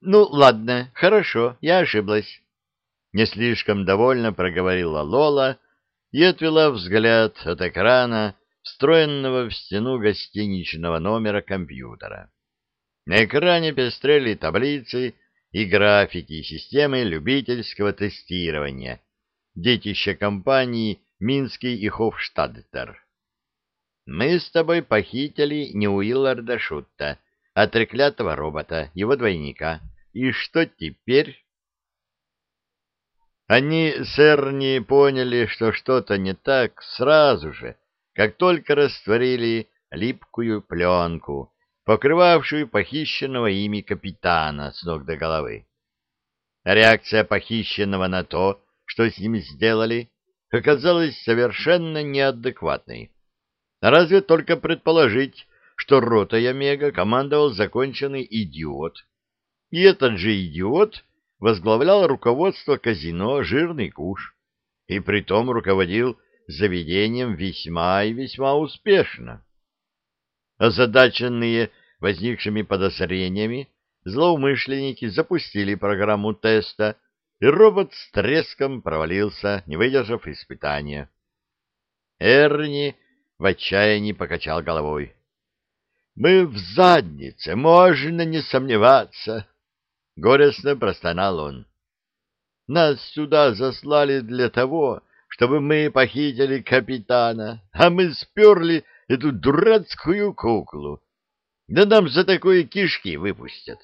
Ну, ладно, хорошо, я ошиблась. Не слишком довольно проговорила Лола и отвела взгляд от экрана, встроенного в стену гостиничного номера компьютера. На экране пестрели таблицы и графики системы любительского тестирования, детище компании Минский и Хофштадтер. Мы с тобой похитили не Уилларда Шутта, а треклятого робота, его двойника. И что теперь? Они с Эрни поняли, что что-то не так сразу же, как только растворили липкую пленку, покрывавшую похищенного ими капитана с ног до головы. Реакция похищенного на то, что с ним сделали, оказалась совершенно неадекватной. Разве только предположить, что ротой Омега командовал законченный идиот. И этот же идиот возглавлял руководство казино «Жирный куш» и притом руководил заведением весьма и весьма успешно. Озадаченные возникшими подозрениями, злоумышленники запустили программу теста, и робот с треском провалился, не выдержав испытания. Эрни в отчаянии покачал головой. Мы в заднице, можно не сомневаться. Горестно простонал он. Нас сюда заслали для того, чтобы мы похитили капитана, а мы сперли эту дурацкую куклу. Да нам за такое кишки выпустят.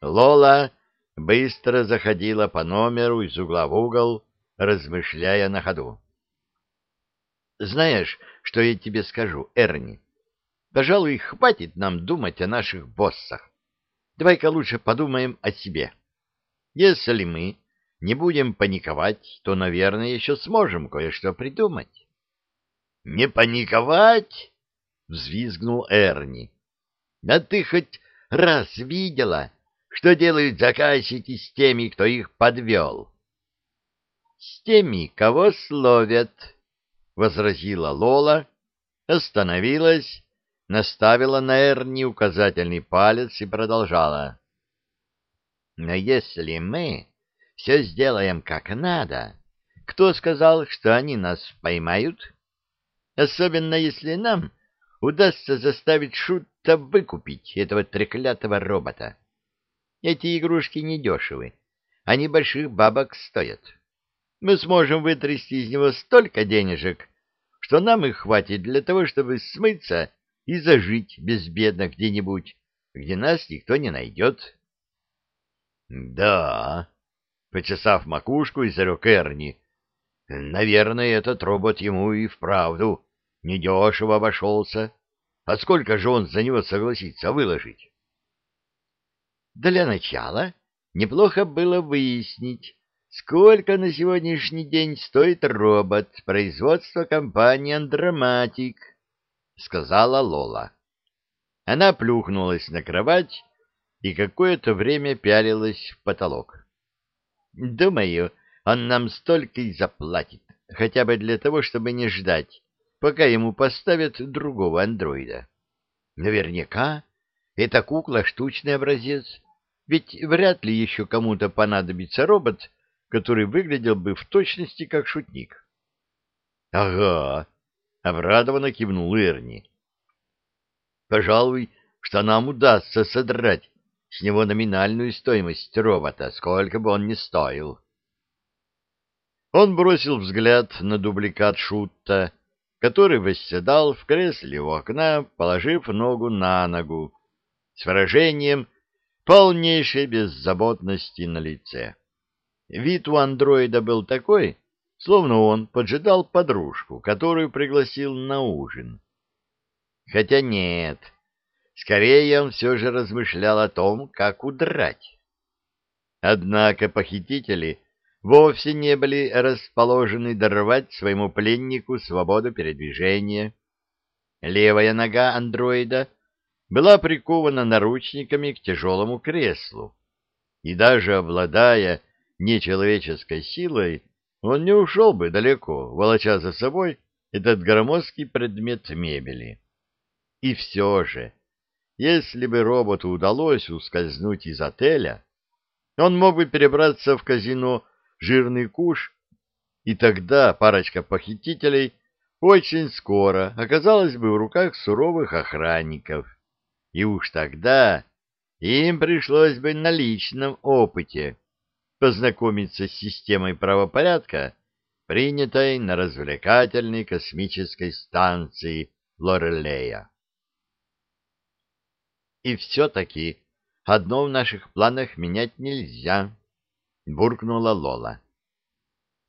Лола быстро заходила по номеру из угла в угол, размышляя на ходу. «Знаешь, что я тебе скажу, Эрни?» Пожалуй, хватит нам думать о наших боссах. Давай-ка лучше подумаем о себе. Если мы не будем паниковать, то, наверное, еще сможем кое-что придумать. — Не паниковать? — взвизгнул Эрни. — А ты хоть раз видела, что делают заказчики с теми, кто их подвел? — С теми, кого словят, — возразила Лола, остановилась наставила на Эрни указательный палец и продолжала. «Но если мы все сделаем как надо, кто сказал, что они нас поймают? Особенно если нам удастся заставить Шутта выкупить этого треклятого робота. Эти игрушки недешевы, они больших бабок стоят. Мы сможем вытрясти из него столько денежек, что нам их хватит для того, чтобы смыться и зажить безбедно где-нибудь, где нас никто не найдет. — Да, — почесав макушку, изрек Эрни, — наверное, этот робот ему и вправду недешево обошелся. А сколько же он за него согласится выложить? — Для начала неплохо было выяснить, сколько на сегодняшний день стоит робот производства компании «Андроматик», — сказала Лола. Она плюхнулась на кровать и какое-то время пялилась в потолок. «Думаю, он нам столько и заплатит, хотя бы для того, чтобы не ждать, пока ему поставят другого андроида. Наверняка эта кукла — штучный образец, ведь вряд ли еще кому-то понадобится робот, который выглядел бы в точности как шутник». «Ага», Обрадованно кивнул Эрни. Пожалуй, что нам удастся содрать с него номинальную стоимость робота, сколько бы он ни стоил. Он бросил взгляд на дубликат Шутта, который восседал в кресле у окна, положив ногу на ногу, с выражением полнейшей беззаботности на лице. Вид у андроида был такой, словно он поджидал подружку, которую пригласил на ужин. Хотя нет, скорее он все же размышлял о том, как удрать. Однако похитители вовсе не были расположены даровать своему пленнику свободу передвижения. Левая нога андроида была прикована наручниками к тяжелому креслу, и даже обладая нечеловеческой силой, он не ушел бы далеко, волоча за собой этот громоздкий предмет мебели. И все же, если бы роботу удалось ускользнуть из отеля, он мог бы перебраться в казино «Жирный куш», и тогда парочка похитителей очень скоро оказалась бы в руках суровых охранников. И уж тогда им пришлось бы на личном опыте познакомиться с системой правопорядка, принятой на развлекательной космической станции Лорелея. И все-таки одно в наших планах менять нельзя, — буркнула Лола.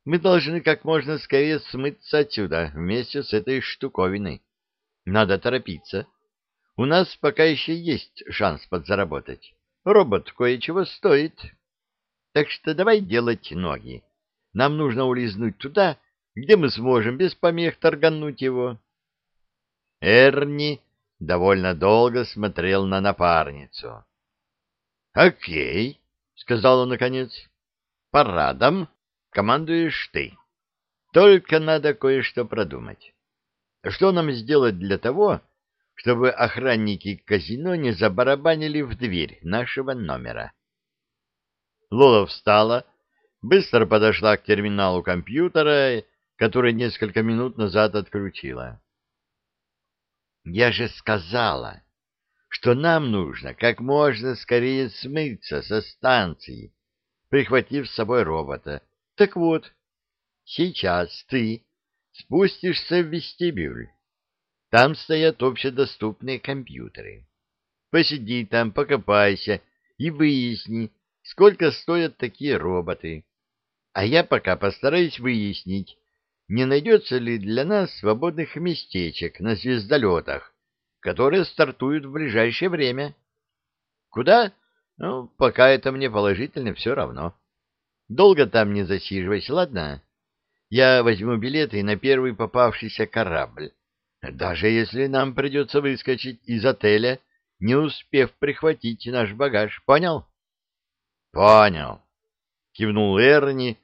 Мы должны как можно скорее смыться отсюда вместе с этой штуковиной. Надо торопиться. У нас пока еще есть шанс подзаработать. Робот кое-чего стоит. Так что давай делать ноги. Нам нужно улизнуть туда, где мы сможем без помех торгануть его. Эрни довольно долго смотрел на напарницу. — Окей, — сказал он наконец. — Парадом командуешь ты. Только надо кое-что продумать. Что нам сделать для того, чтобы охранники казино не забарабанили в дверь нашего номера? Лола встала, быстро подошла к терминалу компьютера, который несколько минут назад отключила. Я же сказала, что нам нужно как можно скорее смыться со станции, прихватив с собой робота. Так вот, сейчас ты спустишься в вестибюль. Там стоят общедоступные компьютеры. Посиди там, покопайся и выясни, сколько стоят такие роботы. А я пока постараюсь выяснить, не найдется ли для нас свободных местечек на звездолетах, которые стартуют в ближайшее время. Куда? Ну, пока это мне положительно все равно. Долго там не засиживайся, ладно? Я возьму билеты на первый попавшийся корабль. Даже если нам придется выскочить из отеля, не успев прихватить наш багаж. Понял? — Понял. Кивнул Эрни,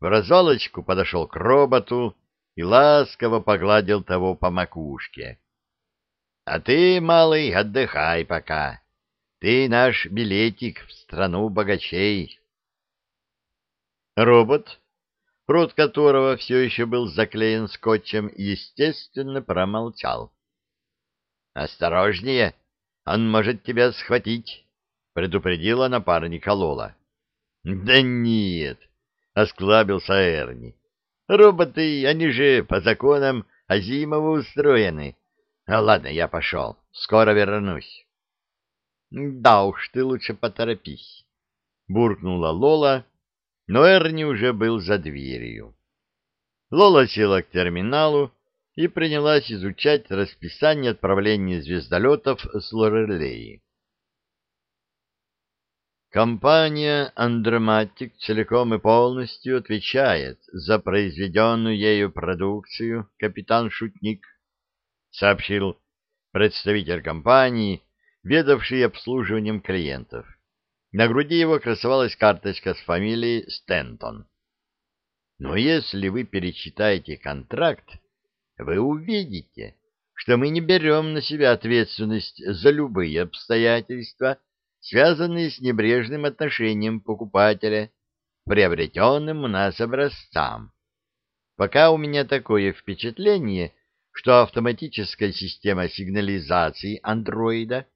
в развалочку подошел к роботу и ласково погладил того по макушке. — А ты, малый, отдыхай пока. Ты наш билетик в страну богачей. Робот, рот которого все еще был заклеен скотчем, естественно, промолчал. — Осторожнее, он может тебя схватить, — предупредила напарника Лола. — Да нет, — осклабился Эрни. «Роботы, они же по законам Азимова устроены. А ладно, я пошел. Скоро вернусь». «Да уж, ты лучше поторопись», — буркнула Лола, но Эрни уже был за дверью. Лола села к терминалу и принялась изучать расписание отправления звездолетов с Лорелеи. Компания «Андроматик» целиком и полностью отвечает за произведенную ею продукцию, капитан Шутник, сообщил представитель компании, ведавший обслуживанием клиентов. На груди его красовалась карточка с фамилией Стентон. Но если вы перечитаете контракт, вы увидите, что мы не берем на себя ответственность за любые обстоятельства, связанные с небрежным отношением покупателя к приобретенным у нас образцам. Пока у меня такое впечатление, что автоматическая система сигнализации андроида,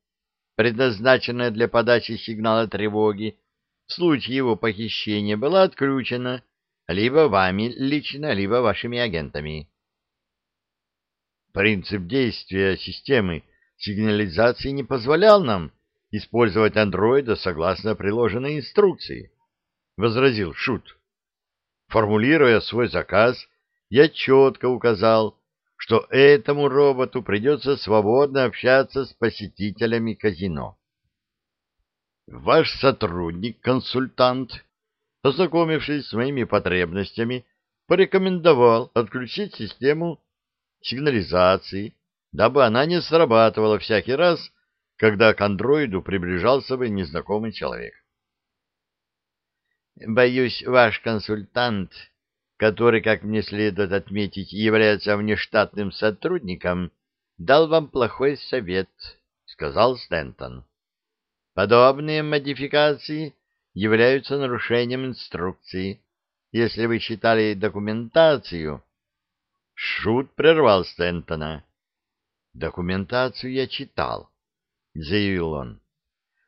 предназначенная для подачи сигнала тревоги, в случае его похищения была отключена либо вами лично, либо вашими агентами. Принцип действия системы сигнализации не позволял нам использовать андроида согласно приложенной инструкции, — возразил Шут. Формулируя свой заказ, я четко указал, что этому роботу придется свободно общаться с посетителями казино. Ваш сотрудник-консультант, ознакомившись с моими потребностями, порекомендовал отключить систему сигнализации, дабы она не срабатывала всякий раз, когда к андроиду приближался бы незнакомый человек. Боюсь, ваш консультант, который, как мне следует отметить, является внештатным сотрудником, дал вам плохой совет, — сказал Стентон. Подобные модификации являются нарушением инструкции. Если вы читали документацию... Шут прервал Стентона. «Документацию я читал», — заявил он.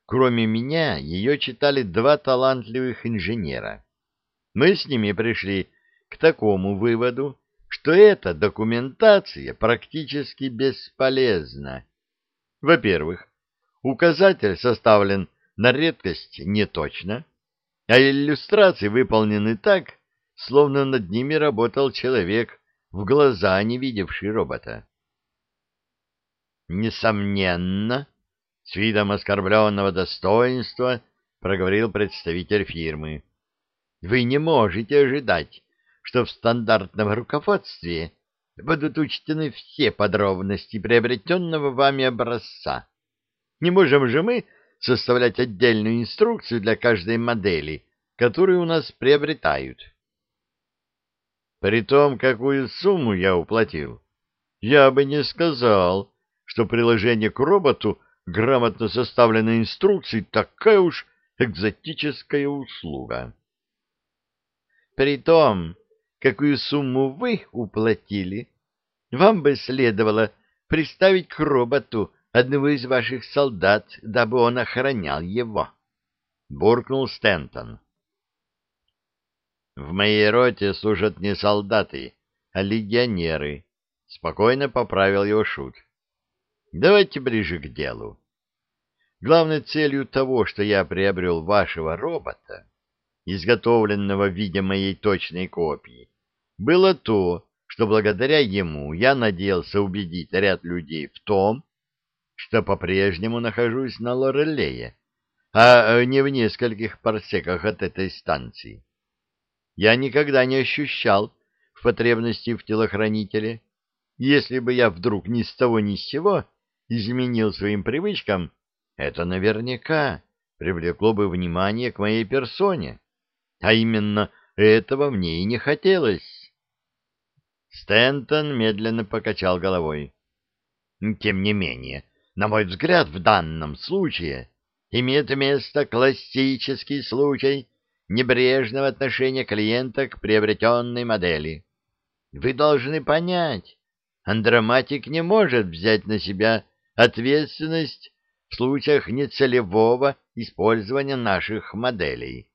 «Кроме меня, ее читали два талантливых инженера. Мы с ними пришли к такому выводу, что эта документация практически бесполезна. Во-первых, указатель составлен на редкость неточно, а иллюстрации выполнены так, словно над ними работал человек, в глаза не видевший робота. «Несомненно», — с видом оскорбленного достоинства проговорил представитель фирмы, — «вы не можете ожидать, что в стандартном руководстве будут учтены все подробности приобретенного вами образца. Не можем же мы составлять отдельную инструкцию для каждой модели, которую у нас приобретают. При том, какую сумму я уплатил, я бы не сказал, что приложение к роботу грамотно составленной инструкции такая уж экзотическая услуга. При том, какую сумму вы уплатили, вам бы следовало приставить к роботу одного из ваших солдат, дабы он охранял его, — буркнул Стентон. — В моей роте служат не солдаты, а легионеры, — спокойно поправил его Шут. — Давайте ближе к делу. Главной целью того, что я приобрел вашего робота, изготовленного в виде моей точной копии, было то, что благодаря ему я надеялся убедить ряд людей в том, что по-прежнему нахожусь на Лорелее, а не в нескольких парсеках от этой станции. Я никогда не ощущал потребности в телохранителе. Если бы я вдруг ни с того ни с сего изменил своим привычкам, это наверняка привлекло бы внимание к моей персоне. А именно этого мне и не хотелось. Стентон медленно покачал головой. Тем не менее, на мой взгляд, в данном случае имеет место классический случай небрежного отношения клиента к приобретенной модели. Вы должны понять, андроматик не может взять на себя ответственность в случаях нецелевого использования наших моделей.